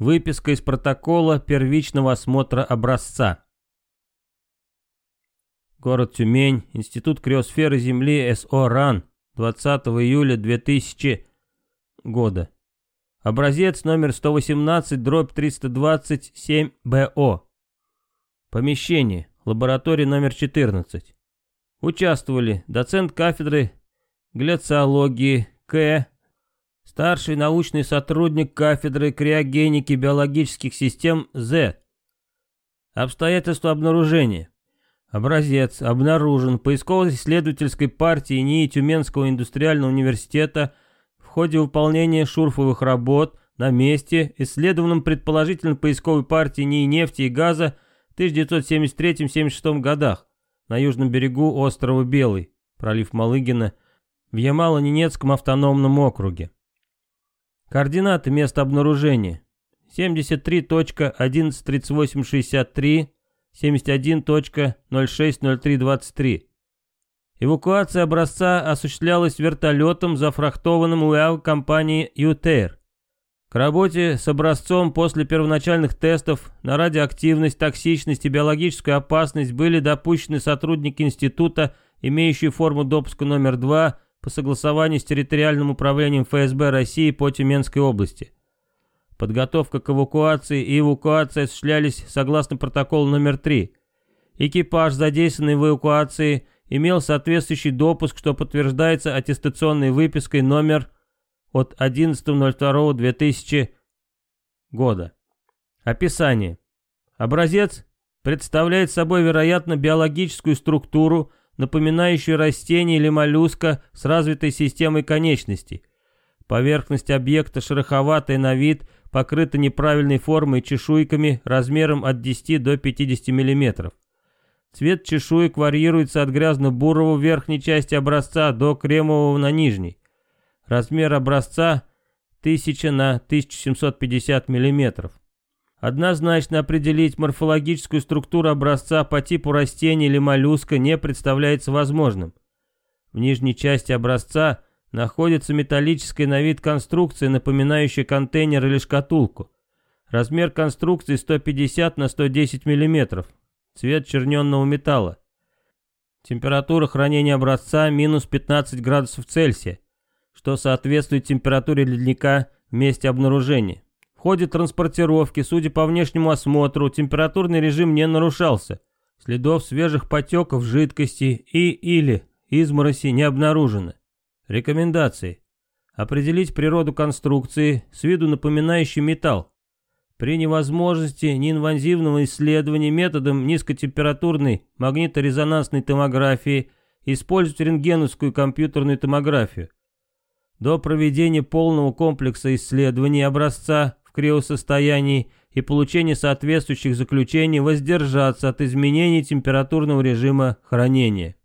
Выписка из протокола первичного осмотра образца. Город Тюмень, Институт криосферы Земли СО РАН, 20 июля 2000 года. Образец номер 118, дробь 327 БО. Помещение. Лаборатория номер 14. Участвовали доцент кафедры гляциологии К. Старший научный сотрудник кафедры криогеники биологических систем З. Обстоятельства обнаружения. Образец обнаружен поисково-исследовательской партии НИИ Тюменского индустриального университета в ходе выполнения шурфовых работ на месте, исследованном предположительно поисковой партии НИИ нефти и газа в 1973-76 годах на южном берегу острова Белый, пролив Малыгина, в Ямало-Ненецком автономном округе. Координаты места обнаружения 73.113863, 71.060323. Эвакуация образца осуществлялась вертолетом, зафрахтованным УАВ компании «Ютейр». К работе с образцом после первоначальных тестов на радиоактивность, токсичность и биологическую опасность были допущены сотрудники института, имеющие форму допуска номер 2 по согласованию с территориальным управлением ФСБ России по Тюменской области. Подготовка к эвакуации и эвакуация осуществлялись согласно протоколу номер 3. Экипаж, задействованный в эвакуации, имел соответствующий допуск, что подтверждается аттестационной выпиской номер от 11.02.2000 года. Описание. Образец представляет собой, вероятно, биологическую структуру, напоминающую растение или моллюска с развитой системой конечностей. Поверхность объекта шероховатая на вид, покрыта неправильной формой чешуйками размером от 10 до 50 мм. Цвет чешуек варьируется от грязно-бурого в верхней части образца до кремового на нижней. Размер образца 1000 на 1750 мм. Однозначно определить морфологическую структуру образца по типу растения или моллюска не представляется возможным. В нижней части образца находится металлическая на вид конструкция, напоминающая контейнер или шкатулку. Размер конструкции 150 на 110 мм. Цвет черненного металла. Температура хранения образца минус 15 градусов Цельсия, что соответствует температуре ледника в месте обнаружения. В ходе транспортировки, судя по внешнему осмотру, температурный режим не нарушался. Следов свежих потеков жидкости и или измороси не обнаружено. Рекомендации. Определить природу конструкции, с виду напоминающий металл. При невозможности неинвазивного исследования методом низкотемпературной магниторезонансной томографии использовать рентгеновскую компьютерную томографию. До проведения полного комплекса исследований образца в криосостоянии и получения соответствующих заключений воздержаться от изменений температурного режима хранения.